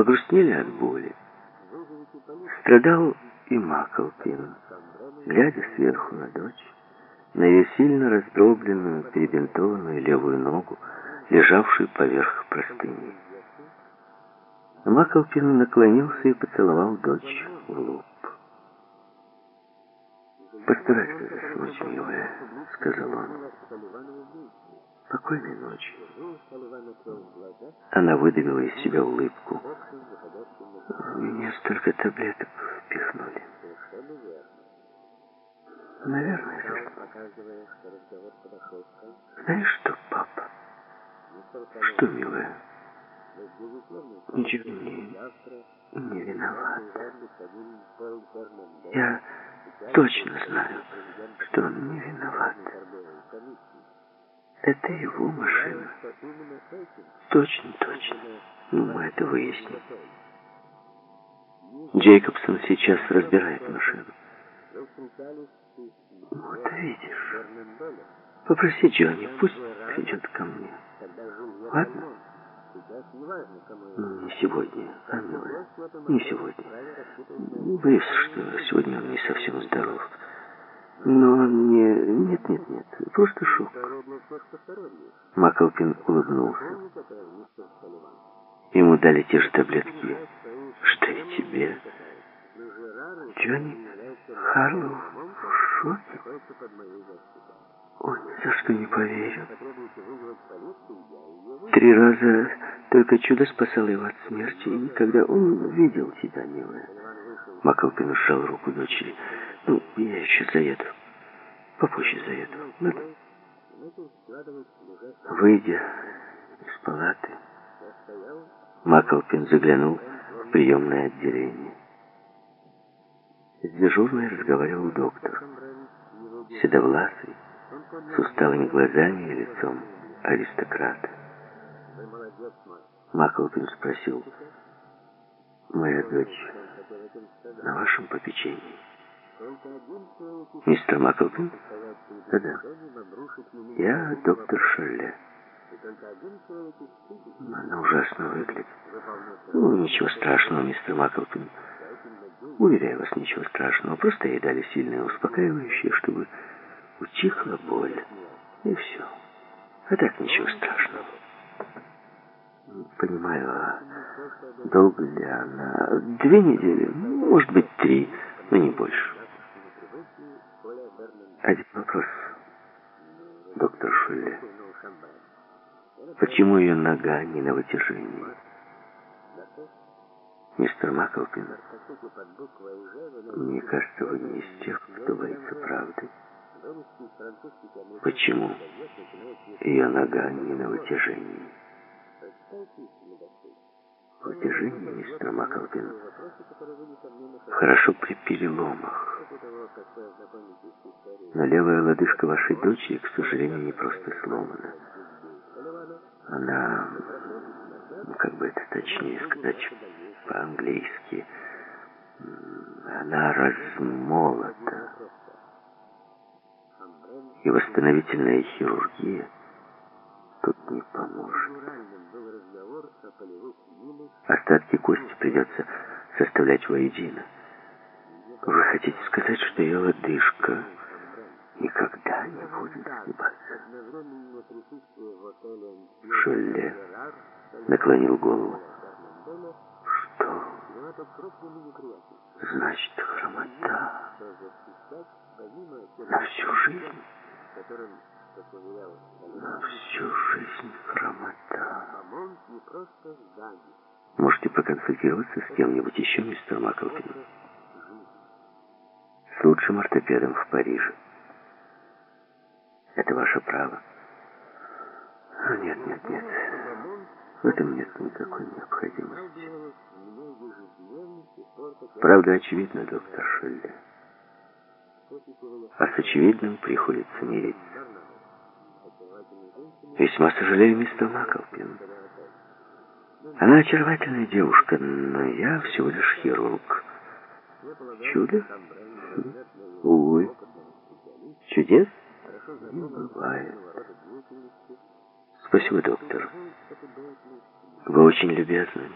погрустнели от боли. Страдал и Маклпин, глядя сверху на дочь, на ее сильно раздробленную, перебинтованную левую ногу, лежавшую поверх простыни. Маклпин наклонился и поцеловал дочь в лоб. «Постарайся заснуть, милая», — сказал он. «Спокойной ночи». Она выдавила из себя улыбку. «Мне столько таблеток впихнули». «Наверное, Знаешь что, папа?» «Что, милая?» «Ничего не, не виноват. Я точно знаю, что он не виноват. Это его машина. Точно, точно. Ну, мы это выясним. Джейкобсон сейчас разбирает машину. Вот видишь. Попроси Джонни, пусть придет ко мне. Ладно? Ну, не сегодня, а, милая? Не сегодня. Боюсь, что сегодня он не совсем здоров. Но не... Нет, нет, нет. Просто шок. Маклпин улыбнулся. Ему дали те же таблетки, что и тебе. Джонни Харлоу в шоке. Он за что не поверю. Три раза только чудо спасало его от смерти, и когда он видел тебя, милая. Маклпин сжал руку дочери. Ну, я еще заеду. Попозже заеду. Ладно? Выйдя из палаты, Маклпин заглянул в приемное отделение. С дежурной разговаривал доктор. Седовласый, с усталыми глазами и лицом аристократа. Маклпин спросил, «Моя дочь на вашем попечении?» «Мистер Маклпин?» «Да-да. Я доктор Шелле». Она ужасно выглядит. Ну, ничего страшного, мистер Маклпин. Уверяю вас, ничего страшного. Просто ей дали сильное успокаивающее, чтобы утихла боль. И все. А так ничего страшного. Понимаю, а долго ли она? Две недели, может быть, три, но не больше. Один вопрос, доктор Шуле. Почему ее нога не на вытяжении? Мистер Маклпин, мне кажется, вы не из тех, кто боится правды. Почему ее нога не на вытяжении? Вытяжение, мистер Маклпин, хорошо при переломах. Но левая лодыжка вашей дочери, к сожалению, не просто сломана. Она, ну, как бы это точнее сказать по-английски, она размолота и восстановительная хирургия тут не поможет. Остатки кости придется составлять воедино. Вы хотите сказать, что ее лодыжка никогда не будет сгибаться? Шелле наклонил голову. Что? Значит, хромота на всю жизнь? На всю жизнь хромота. Можете проконсультироваться с кем-нибудь еще, мистер Маклпин? С лучшим ортопедом в Париже. Это ваше право. Нет, нет, нет. В этом нет никакой необходимости. Правда очевидно, доктор Шелли. А с очевидным приходится мириться. Весьма сожалею, мистер Маклпин. Она очаровательная девушка, но я всего лишь хирург. Чудо? Увы. Чудес? Не бывает. Спасибо, доктор. Вы очень любезны.